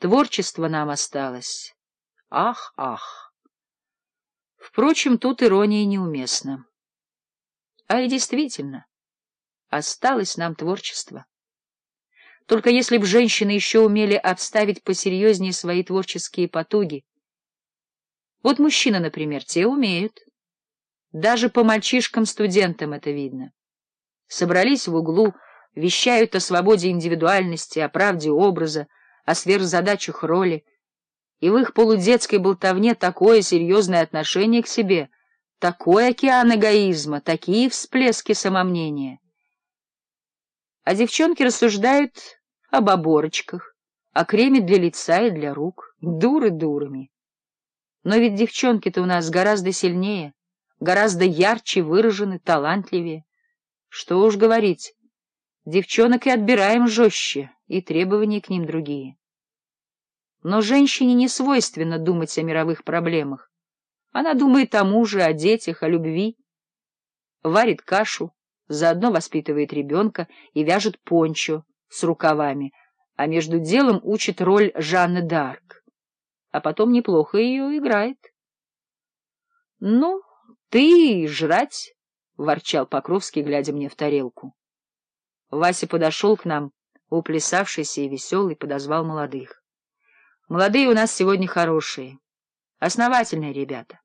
Творчество нам осталось. Ах, ах. Впрочем, тут ирония неуместна. А и действительно, осталось нам творчество. Только если б женщины еще умели обставить посерьезнее свои творческие потуги. Вот мужчины, например, те умеют. Даже по мальчишкам-студентам это видно. Собрались в углу, вещают о свободе индивидуальности, о правде образа, о сверхзадачах роли, и в их полудетской болтовне такое серьезное отношение к себе, такой океан эгоизма, такие всплески самомнения. А девчонки рассуждают об оборочках, о креме для лица и для рук, дуры дурами. Но ведь девчонки-то у нас гораздо сильнее, гораздо ярче выражены, талантливее. Что уж говорить, девчонок и отбираем жестче и требования к ним другие. Но женщине не свойственно думать о мировых проблемах. Она думает о муже, о детях, о любви. Варит кашу, заодно воспитывает ребенка и вяжет пончо с рукавами, а между делом учит роль Жанны Д'Арк. А потом неплохо ее играет. — Ну, ты жрать, — ворчал Покровский, глядя мне в тарелку. Вася подошел к нам Уплясавшийся и веселый подозвал молодых. «Молодые у нас сегодня хорошие, основательные ребята,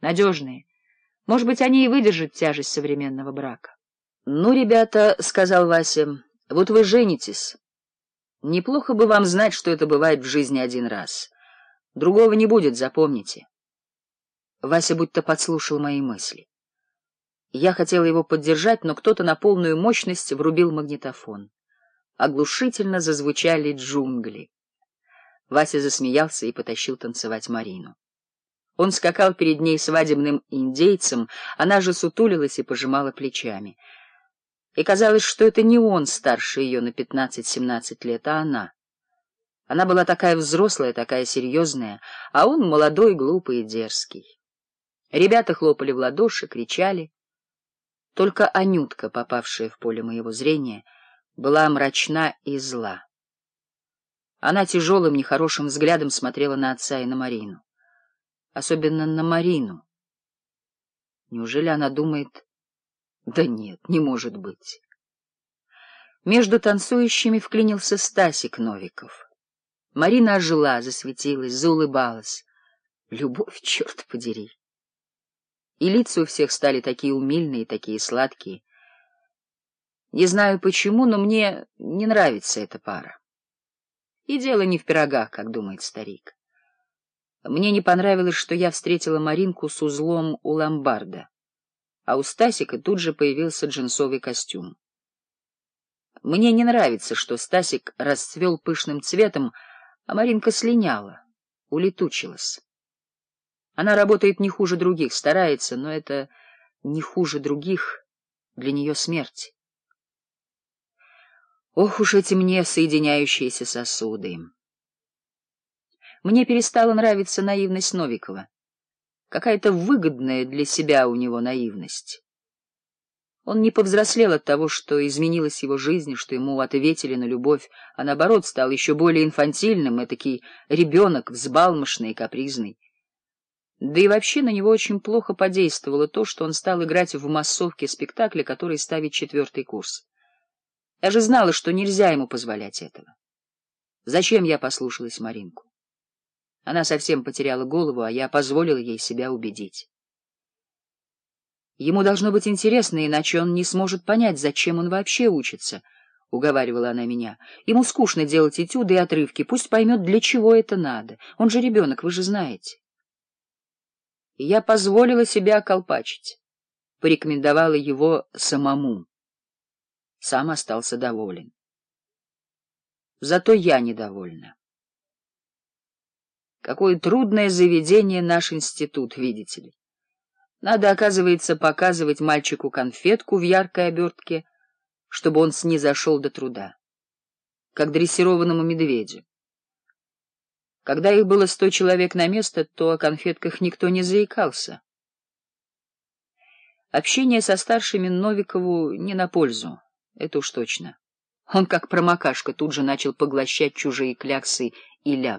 надежные. Может быть, они и выдержат тяжесть современного брака». «Ну, ребята, — сказал Вася, — вот вы женитесь. Неплохо бы вам знать, что это бывает в жизни один раз. Другого не будет, запомните». Вася будто подслушал мои мысли. Я хотела его поддержать, но кто-то на полную мощность врубил магнитофон оглушительно зазвучали джунгли. Вася засмеялся и потащил танцевать Марину. Он скакал перед ней свадебным индейцем, она же сутулилась и пожимала плечами. И казалось, что это не он старше ее на пятнадцать-семнадцать лет, а она. Она была такая взрослая, такая серьезная, а он молодой, глупый и дерзкий. Ребята хлопали в ладоши, кричали. Только Анютка, попавшая в поле моего зрения, — была мрачна и зла. Она тяжелым, нехорошим взглядом смотрела на отца и на Марину. Особенно на Марину. Неужели она думает... Да нет, не может быть. Между танцующими вклинился Стасик Новиков. Марина ожила, засветилась, заулыбалась. Любовь, черт подери! И лица у всех стали такие умильные, такие сладкие — не знаю почему, но мне не нравится эта пара. И дело не в пирогах, как думает старик. Мне не понравилось, что я встретила Маринку с узлом у ломбарда, а у Стасика тут же появился джинсовый костюм. Мне не нравится, что Стасик расцвел пышным цветом, а Маринка слиняла, улетучилась. Она работает не хуже других, старается, но это не хуже других для нее смерть. Ох уж эти мне соединяющиеся сосуды. Мне перестала нравиться наивность Новикова. Какая-то выгодная для себя у него наивность. Он не повзрослел от того, что изменилась его жизнь, что ему ответили на любовь, а наоборот стал еще более инфантильным, этакий ребенок, взбалмошный и капризный. Да и вообще на него очень плохо подействовало то, что он стал играть в массовке спектакля, который ставит четвертый курс. Я же знала, что нельзя ему позволять этого. Зачем я послушалась Маринку? Она совсем потеряла голову, а я позволила ей себя убедить. Ему должно быть интересно, иначе он не сможет понять, зачем он вообще учится, — уговаривала она меня. Ему скучно делать этюды и отрывки, пусть поймет, для чего это надо. Он же ребенок, вы же знаете. И я позволила себя колпачить, порекомендовала его самому сам остался доволен. Зато я недовольна. Какое трудное заведение наш институт, видите ли. Надо, оказывается, показывать мальчику конфетку в яркой обертке, чтобы он снизошел до труда, как дрессированному медведю. Когда их было сто человек на место, то о конфетках никто не заикался. Общение со старшими Новикову не на пользу. Это уж точно. Он, как промокашка, тут же начал поглощать чужие кляксы и ляп.